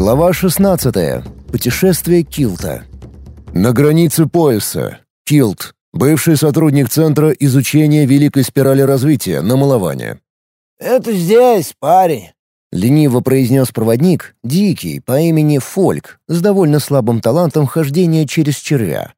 Глава 16. Путешествие Килта. На границе пояса. Килт. Бывший сотрудник Центра изучения Великой спирали развития на Маловане. «Это здесь, парень!» — лениво произнес проводник, дикий, по имени Фольк, с довольно слабым талантом хождения через червя.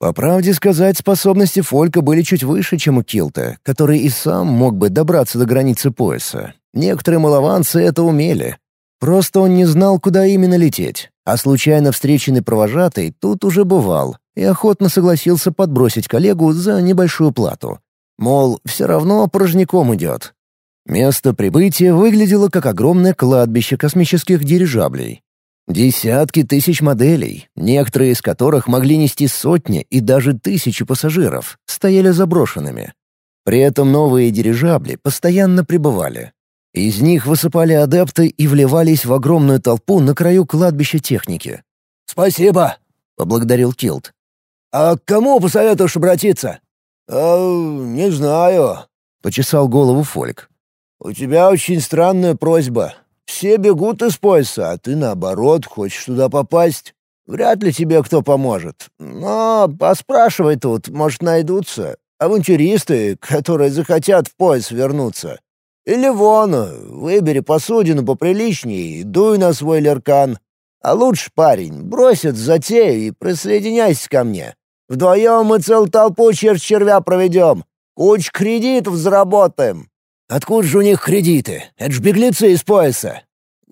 По правде сказать, способности Фолька были чуть выше, чем у Килта, который и сам мог бы добраться до границы пояса. Некоторые малованцы это умели. Просто он не знал, куда именно лететь, а случайно встреченный провожатый тут уже бывал и охотно согласился подбросить коллегу за небольшую плату. Мол, все равно порожняком идет. Место прибытия выглядело как огромное кладбище космических дирижаблей. Десятки тысяч моделей, некоторые из которых могли нести сотни и даже тысячи пассажиров, стояли заброшенными. При этом новые дирижабли постоянно прибывали. Из них высыпали адепты и вливались в огромную толпу на краю кладбища техники. «Спасибо», — поблагодарил Килт. «А к кому посоветуешь обратиться?» «А, не знаю», — почесал голову Фольк. «У тебя очень странная просьба. Все бегут из пояса, а ты, наоборот, хочешь туда попасть. Вряд ли тебе кто поможет. Но поспрашивай тут, может, найдутся авантюристы, которые захотят в пояс вернуться. Или вон, выбери посудину поприличнее и дуй на свой леркан. А лучше, парень, бросит затею и присоединяйся ко мне. Вдвоем мы целую толпу червя проведем. Кучу кредитов заработаем. Откуда же у них кредиты? Это ж беглецы из пояса.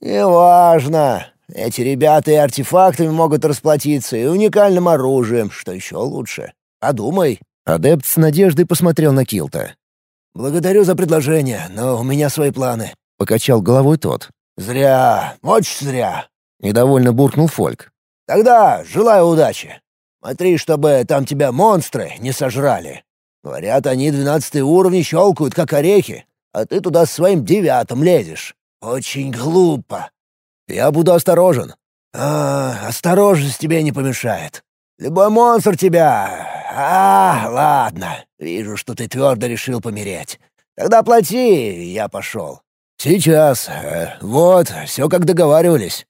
Неважно. Эти ребята и артефактами могут расплатиться, и уникальным оружием, что еще лучше. Подумай. Адепт с надеждой посмотрел на Килта. «Благодарю за предложение, но у меня свои планы», — покачал головой тот. «Зря, очень зря», — недовольно буркнул Фольк. «Тогда желаю удачи. Смотри, чтобы там тебя монстры не сожрали. Говорят, они двенадцатые уровни щелкают, как орехи, а ты туда с своим девятым лезешь. Очень глупо. Я буду осторожен». «А, осторожность тебе не помешает. Любой монстр тебя... А, ладно. Вижу, что ты твердо решил помереть. Тогда плати, я пошел. Сейчас. Э, вот, все как договаривались.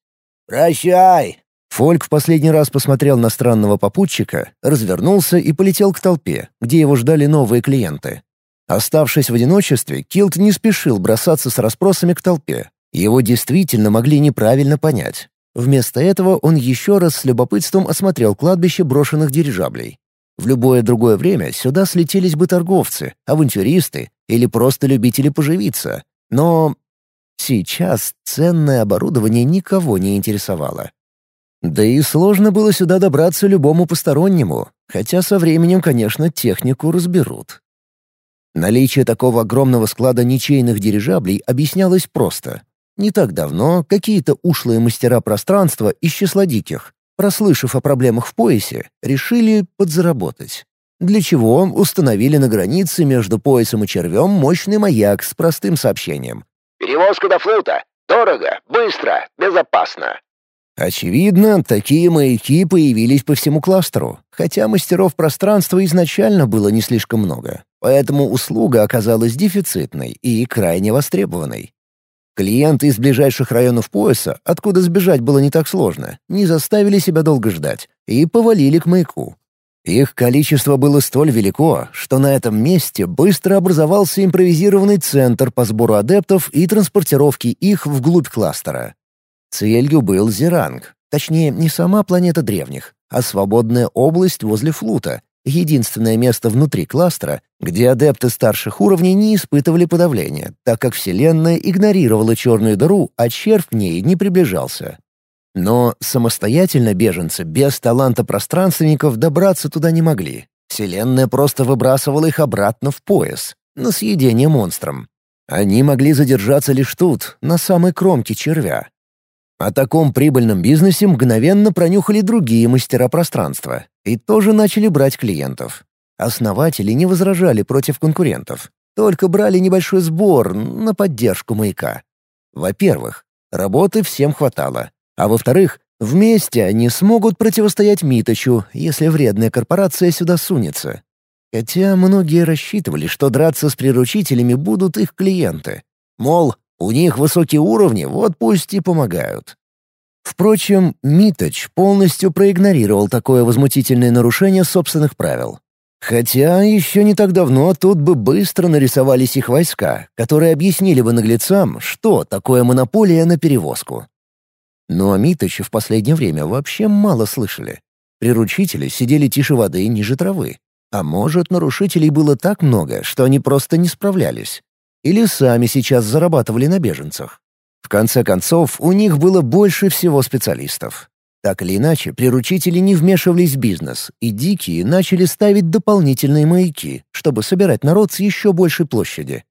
Прощай. Фольк в последний раз посмотрел на странного попутчика, развернулся и полетел к толпе, где его ждали новые клиенты. Оставшись в одиночестве, Килт не спешил бросаться с расспросами к толпе. Его действительно могли неправильно понять. Вместо этого он еще раз с любопытством осмотрел кладбище брошенных дирижаблей. В любое другое время сюда слетелись бы торговцы, авантюристы или просто любители поживиться. Но сейчас ценное оборудование никого не интересовало. Да и сложно было сюда добраться любому постороннему, хотя со временем, конечно, технику разберут. Наличие такого огромного склада ничейных дирижаблей объяснялось просто. Не так давно какие-то ушлые мастера пространства из числа диких, прослышав о проблемах в поясе, решили подзаработать. Для чего установили на границе между поясом и червем мощный маяк с простым сообщением. «Перевозка до флота. Дорого, быстро, безопасно». Очевидно, такие маяки появились по всему кластеру, хотя мастеров пространства изначально было не слишком много, поэтому услуга оказалась дефицитной и крайне востребованной. Клиенты из ближайших районов пояса, откуда сбежать было не так сложно, не заставили себя долго ждать и повалили к маяку. Их количество было столь велико, что на этом месте быстро образовался импровизированный центр по сбору адептов и транспортировке их вглубь кластера. Целью был Зеранг, точнее, не сама планета древних, а свободная область возле флута, единственное место внутри кластера, где адепты старших уровней не испытывали подавления, так как Вселенная игнорировала черную дыру, а червь к ней не приближался. Но самостоятельно беженцы без таланта пространственников добраться туда не могли. Вселенная просто выбрасывала их обратно в пояс, на съедение монстрам. Они могли задержаться лишь тут, на самой кромке червя, о таком прибыльном бизнесе мгновенно пронюхали другие мастера пространства и тоже начали брать клиентов. Основатели не возражали против конкурентов, только брали небольшой сбор на поддержку маяка. Во-первых, работы всем хватало, а во-вторых, вместе они смогут противостоять Миточу, если вредная корпорация сюда сунется. Хотя многие рассчитывали, что драться с приручителями будут их клиенты. Мол, у них высокие уровни, вот пусть и помогают. Впрочем, Миточ полностью проигнорировал такое возмутительное нарушение собственных правил. Хотя еще не так давно тут бы быстро нарисовались их войска, которые объяснили бы наглецам, что такое монополия на перевозку. Но о Миточе в последнее время вообще мало слышали. Приручители сидели тише воды ниже травы. А может, нарушителей было так много, что они просто не справлялись. Или сами сейчас зарабатывали на беженцах. В конце концов, у них было больше всего специалистов. Так или иначе, приручители не вмешивались в бизнес, и дикие начали ставить дополнительные маяки, чтобы собирать народ с еще большей площади.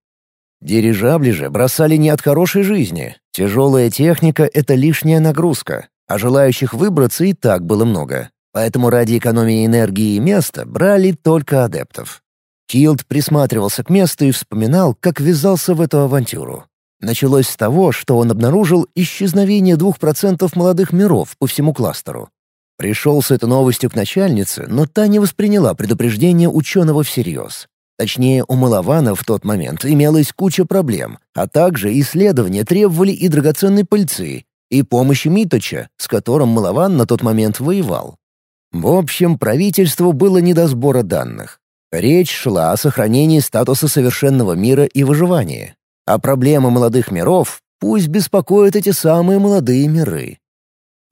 Дирижабли же бросали не от хорошей жизни. Тяжелая техника — это лишняя нагрузка, а желающих выбраться и так было много. Поэтому ради экономии энергии и места брали только адептов. Килд присматривался к месту и вспоминал, как ввязался в эту авантюру. Началось с того, что он обнаружил исчезновение двух процентов молодых миров по всему кластеру. Пришел с этой новостью к начальнице, но та не восприняла предупреждение ученого всерьез. Точнее, у Малавана в тот момент имелась куча проблем, а также исследования требовали и драгоценной пыльцы, и помощи Миточа, с которым Малаван на тот момент воевал. В общем, правительству было не до сбора данных. Речь шла о сохранении статуса совершенного мира и выживании. А проблемы молодых миров пусть беспокоят эти самые молодые миры.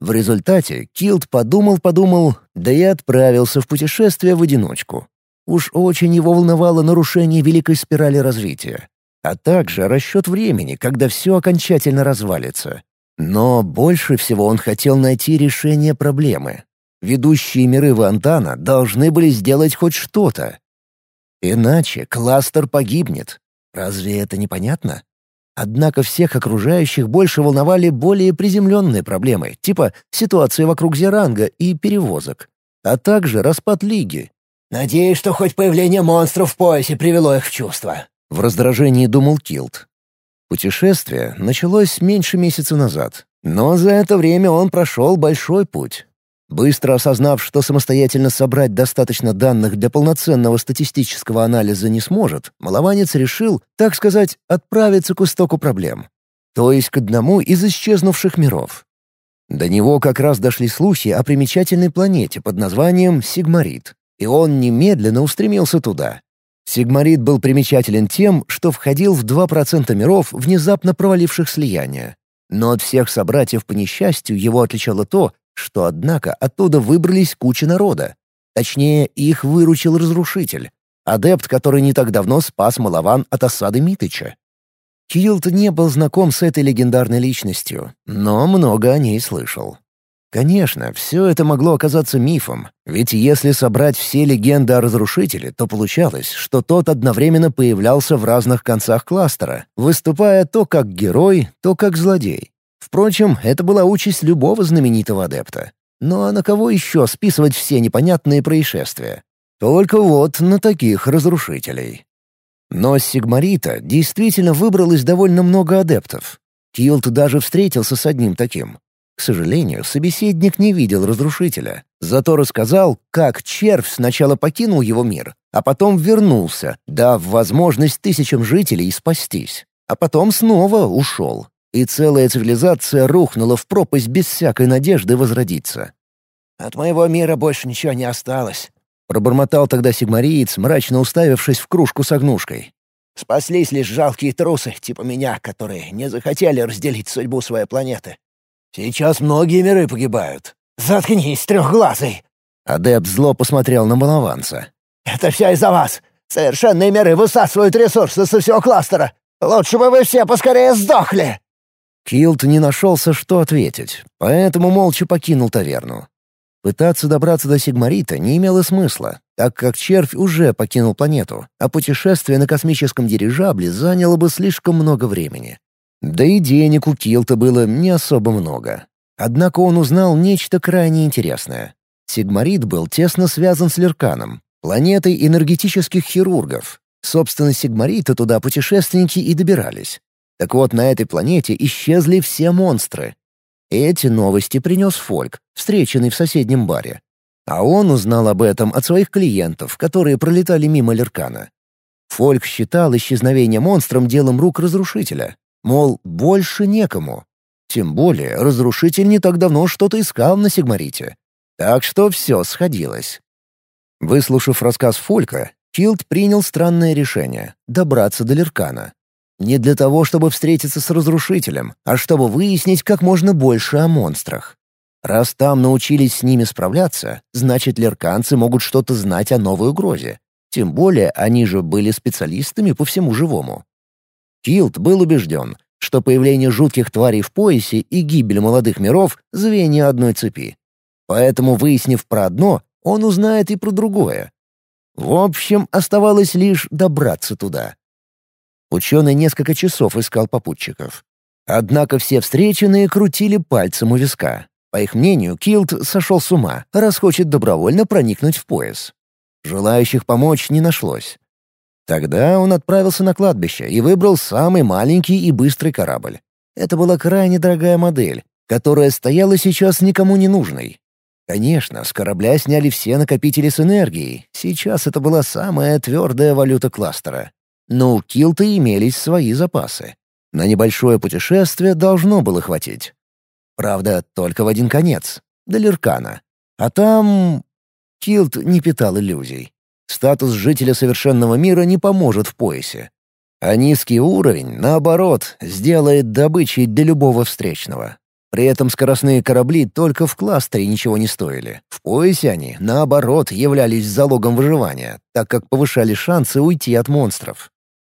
В результате Килд подумал-подумал, да и отправился в путешествие в одиночку. Уж очень его волновало нарушение великой спирали развития, а также расчет времени, когда все окончательно развалится. Но больше всего он хотел найти решение проблемы. Ведущие миры Вантана должны были сделать хоть что-то. Иначе кластер погибнет. Разве это непонятно? Однако всех окружающих больше волновали более приземленные проблемы, типа ситуации вокруг Зеранга и перевозок, а также распад Лиги. «Надеюсь, что хоть появление монстров в поясе привело их в чувство», — в раздражении думал Килт. Путешествие началось меньше месяца назад, но за это время он прошел большой путь. Быстро осознав, что самостоятельно собрать достаточно данных для полноценного статистического анализа не сможет, малованец решил, так сказать, отправиться к истоку проблем. То есть к одному из исчезнувших миров. До него как раз дошли слухи о примечательной планете под названием Сигмарит, и он немедленно устремился туда. Сигмарит был примечателен тем, что входил в 2% миров, внезапно проваливших слияние. Но от всех собратьев по несчастью его отличало то, что, однако, оттуда выбрались куча народа. Точнее, их выручил разрушитель. Адепт, который не так давно спас Малаван от осады Митыча. Килт не был знаком с этой легендарной личностью, но много о ней слышал. Конечно, все это могло оказаться мифом, ведь если собрать все легенды о разрушителе, то получалось, что тот одновременно появлялся в разных концах кластера, выступая то как герой, то как злодей. Впрочем, это была участь любого знаменитого адепта. Ну а на кого еще списывать все непонятные происшествия? Только вот на таких разрушителей. Но с Сигмарита действительно выбралось довольно много адептов. Килт даже встретился с одним таким. К сожалению, собеседник не видел разрушителя. Зато рассказал, как червь сначала покинул его мир, а потом вернулся, дав возможность тысячам жителей спастись. А потом снова ушел, и целая цивилизация рухнула в пропасть без всякой надежды возродиться. «От моего мира больше ничего не осталось», — пробормотал тогда сигмариец, мрачно уставившись в кружку с огнушкой. «Спаслись лишь жалкие трусы, типа меня, которые не захотели разделить судьбу своей планеты. Сейчас многие миры погибают. Заткнись, трехглазый!» Адепт зло посмотрел на Малованца. «Это все из-за вас! Совершенные миры высасывают ресурсы со всего кластера! Лучше бы вы все поскорее сдохли!» Килт не нашелся, что ответить, поэтому молча покинул таверну. Пытаться добраться до Сигмарита не имело смысла, так как червь уже покинул планету, а путешествие на космическом дирижабле заняло бы слишком много времени. Да и денег у Килта было не особо много. Однако он узнал нечто крайне интересное. Сигмарит был тесно связан с Лерканом, планетой энергетических хирургов. Собственно, Сигмарита туда путешественники и добирались. Так вот, на этой планете исчезли все монстры. Эти новости принес Фольк, встреченный в соседнем баре. А он узнал об этом от своих клиентов, которые пролетали мимо Леркана. Фольк считал исчезновение монстром делом рук разрушителя. Мол, больше некому. Тем более, разрушитель не так давно что-то искал на Сигмарите. Так что все сходилось. Выслушав рассказ Фолька, Килд принял странное решение — добраться до Леркана. Не для того, чтобы встретиться с разрушителем, а чтобы выяснить как можно больше о монстрах. Раз там научились с ними справляться, значит, лерканцы могут что-то знать о новой угрозе. Тем более они же были специалистами по всему живому. Килд был убежден, что появление жутких тварей в поясе и гибель молодых миров — звенья одной цепи. Поэтому, выяснив про одно, он узнает и про другое. В общем, оставалось лишь добраться туда. Ученый несколько часов искал попутчиков. Однако все встреченные крутили пальцем у виска. По их мнению, Килд сошел с ума, раз хочет добровольно проникнуть в пояс. Желающих помочь не нашлось. Тогда он отправился на кладбище и выбрал самый маленький и быстрый корабль. Это была крайне дорогая модель, которая стояла сейчас никому не нужной. Конечно, с корабля сняли все накопители с энергией. Сейчас это была самая твердая валюта кластера. Но у Килта имелись свои запасы. На небольшое путешествие должно было хватить. Правда, только в один конец — до Леркана. А там... Килт не питал иллюзий. Статус жителя совершенного мира не поможет в поясе. А низкий уровень, наоборот, сделает добычей для любого встречного. При этом скоростные корабли только в кластере ничего не стоили. В поясе они, наоборот, являлись залогом выживания, так как повышали шансы уйти от монстров.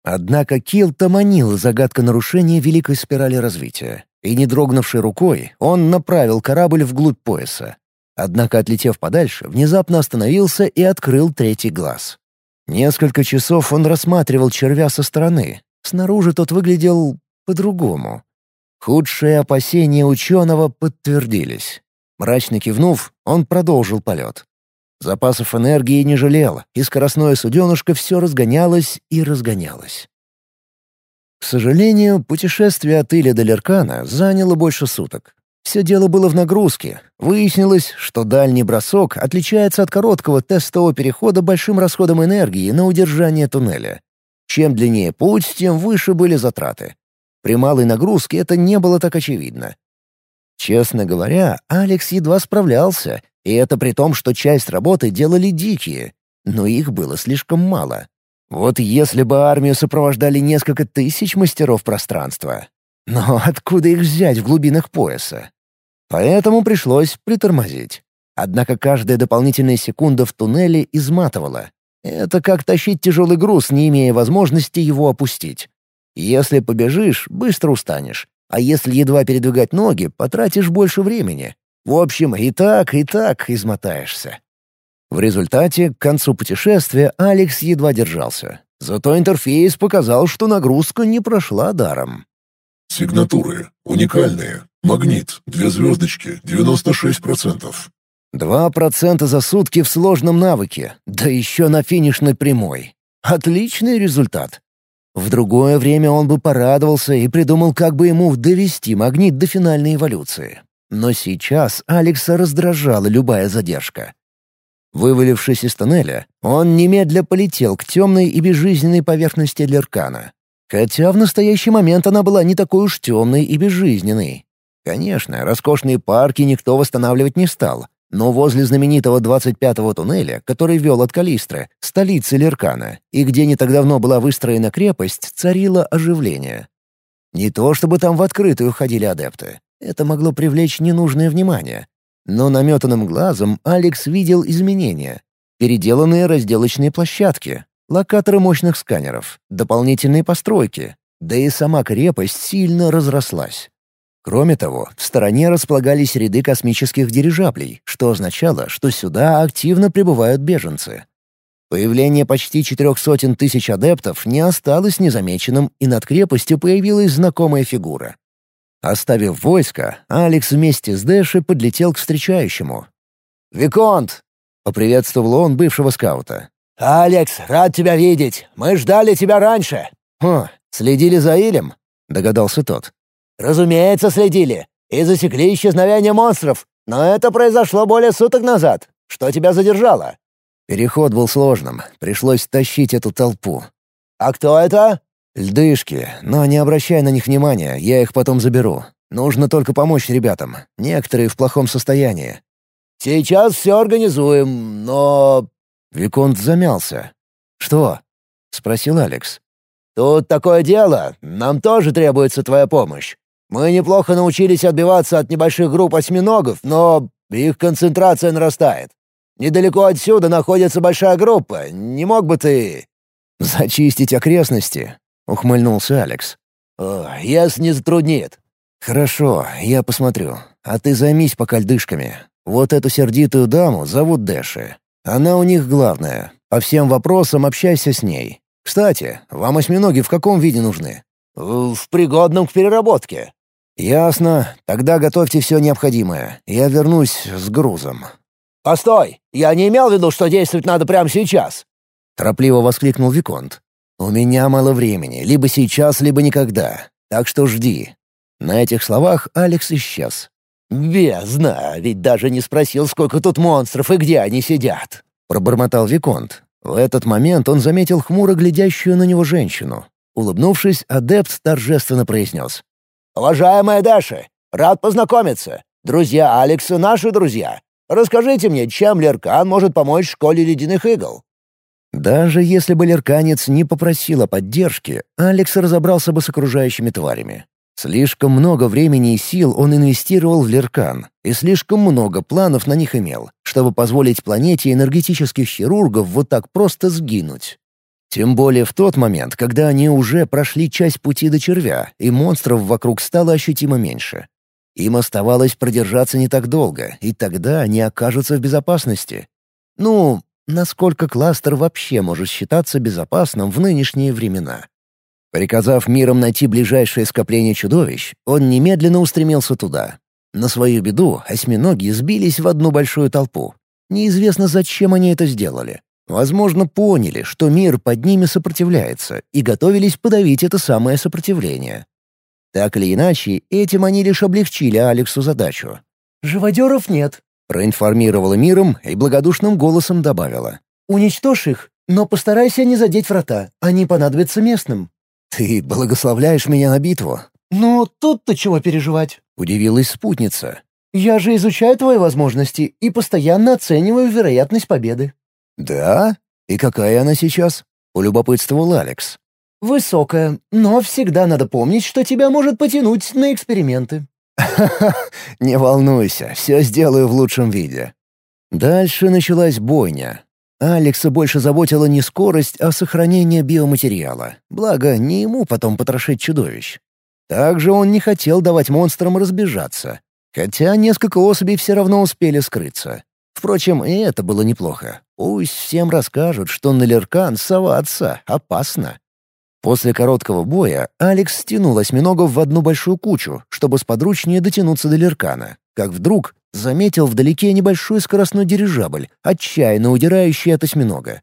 Однако Килта манила загадка нарушения великой спирали развития, и, не дрогнувшей рукой, он направил корабль вглубь пояса. Однако, отлетев подальше, внезапно остановился и открыл третий глаз. Несколько часов он рассматривал червя со стороны. Снаружи тот выглядел по-другому. Худшие опасения ученого подтвердились. Мрачно кивнув, он продолжил полет. Запасов энергии не жалел, и скоростное суденышко все разгонялось и разгонялось. К сожалению, путешествие от Иля до Леркана заняло больше суток. Все дело было в нагрузке. Выяснилось, что дальний бросок отличается от короткого тестового перехода большим расходом энергии на удержание туннеля. Чем длиннее путь, тем выше были затраты. При малой нагрузке это не было так очевидно. Честно говоря, Алекс едва справлялся, и это при том, что часть работы делали дикие, но их было слишком мало. Вот если бы армию сопровождали несколько тысяч мастеров пространства, но откуда их взять в глубинах пояса? Поэтому пришлось притормозить. Однако каждая дополнительная секунда в туннеле изматывала. Это как тащить тяжелый груз, не имея возможности его опустить. Если побежишь, быстро устанешь. А если едва передвигать ноги, потратишь больше времени. В общем, и так, и так измотаешься. В результате, к концу путешествия Алекс едва держался. Зато интерфейс показал, что нагрузка не прошла даром. Сигнатуры. Уникальные. Магнит. Две звездочки. 96%. Два процента за сутки в сложном навыке. Да еще на финишной прямой. Отличный результат. В другое время он бы порадовался и придумал, как бы ему довести магнит до финальной эволюции. Но сейчас Алекса раздражала любая задержка. Вывалившись из тоннеля, он немедля полетел к темной и безжизненной поверхности Леркана. Хотя в настоящий момент она была не такой уж темной и безжизненной. Конечно, роскошные парки никто восстанавливать не стал, но возле знаменитого 25-го туннеля, который вел от Калистры, столицы Леркана, и где не так давно была выстроена крепость, царило оживление. Не то чтобы там в открытую ходили адепты. Это могло привлечь ненужное внимание. Но наметанным глазом Алекс видел изменения. Переделанные разделочные площадки, локаторы мощных сканеров, дополнительные постройки, да и сама крепость сильно разрослась. Кроме того, в стороне располагались ряды космических дирижаблей, что означало, что сюда активно прибывают беженцы. Появление почти четырех сотен тысяч адептов не осталось незамеченным, и над крепостью появилась знакомая фигура. Оставив войско, Алекс вместе с Дэши подлетел к встречающему. «Виконт!» — поприветствовал он бывшего скаута. «Алекс, рад тебя видеть. Мы ждали тебя раньше». «Хм, следили за Илем?» — догадался тот. «Разумеется, следили. И засекли исчезновение монстров. Но это произошло более суток назад. Что тебя задержало?» Переход был сложным. Пришлось тащить эту толпу. «А кто это?» «Льдышки. Но не обращай на них внимания, я их потом заберу. Нужно только помочь ребятам. Некоторые в плохом состоянии». «Сейчас все организуем, но...» Виконт замялся. «Что?» — спросил Алекс. «Тут такое дело. Нам тоже требуется твоя помощь. Мы неплохо научились отбиваться от небольших групп осьминогов, но их концентрация нарастает. Недалеко отсюда находится большая группа. Не мог бы ты...» «Зачистить окрестности?» — ухмыльнулся Алекс. О, «Если не затруднит». «Хорошо, я посмотрю. А ты займись пока льдышками. Вот эту сердитую даму зовут Дэши. Она у них главная. По всем вопросам общайся с ней. Кстати, вам осьминоги в каком виде нужны?» «В пригодном к переработке». «Ясно. Тогда готовьте все необходимое. Я вернусь с грузом». «Постой! Я не имел в виду, что действовать надо прямо сейчас!» Торопливо воскликнул Виконт. «У меня мало времени. Либо сейчас, либо никогда. Так что жди». На этих словах Алекс исчез. «Бездна! Ведь даже не спросил, сколько тут монстров и где они сидят!» — пробормотал Виконт. В этот момент он заметил хмуро глядящую на него женщину. Улыбнувшись, адепт торжественно произнес. «Уважаемая Даша, рад познакомиться. Друзья Алекса — наши друзья. Расскажите мне, чем Леркан может помочь школе ледяных игл?» Даже если бы Лерканец не попросил о поддержке, Алекс разобрался бы с окружающими тварями. Слишком много времени и сил он инвестировал в Леркан, и слишком много планов на них имел, чтобы позволить планете энергетических хирургов вот так просто сгинуть. Тем более в тот момент, когда они уже прошли часть пути до червя, и монстров вокруг стало ощутимо меньше. Им оставалось продержаться не так долго, и тогда они окажутся в безопасности. Ну, насколько кластер вообще может считаться безопасным в нынешние времена? Приказав миром найти ближайшее скопление чудовищ, он немедленно устремился туда. На свою беду осьминоги сбились в одну большую толпу. Неизвестно, зачем они это сделали. Возможно, поняли, что мир под ними сопротивляется, и готовились подавить это самое сопротивление. Так или иначе, этим они лишь облегчили Алексу задачу. «Живодеров нет», — проинформировала миром и благодушным голосом добавила. «Уничтожь их, но постарайся не задеть врата, они понадобятся местным». «Ты благословляешь меня на битву?» «Ну, тут-то чего переживать?» — удивилась спутница. «Я же изучаю твои возможности и постоянно оцениваю вероятность победы». «Да? И какая она сейчас?» — улюбопытствовал Алекс. «Высокая, но всегда надо помнить, что тебя может потянуть на эксперименты». «Ха-ха, не волнуйся, все сделаю в лучшем виде». Дальше началась бойня. Алекса больше заботила не скорость, а сохранение биоматериала. Благо, не ему потом потрошить чудовищ. Также он не хотел давать монстрам разбежаться. Хотя несколько особей все равно успели скрыться. Впрочем, и это было неплохо. Пусть всем расскажут, что на Леркан соваться опасно. После короткого боя Алекс стянул осьминогов в одну большую кучу, чтобы сподручнее дотянуться до Леркана. Как вдруг заметил вдалеке небольшой скоростной дирижабль, отчаянно удирающий от осьминога.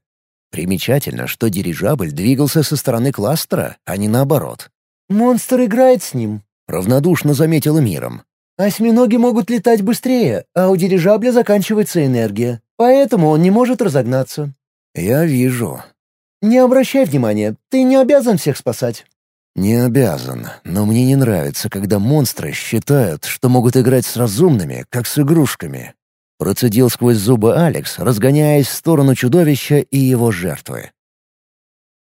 Примечательно, что дирижабль двигался со стороны кластера, а не наоборот. «Монстр играет с ним», — равнодушно заметила миром. «Осьминоги могут летать быстрее, а у дирижабля заканчивается энергия, поэтому он не может разогнаться». «Я вижу». «Не обращай внимания, ты не обязан всех спасать». «Не обязан, но мне не нравится, когда монстры считают, что могут играть с разумными, как с игрушками». Процедил сквозь зубы Алекс, разгоняясь в сторону чудовища и его жертвы.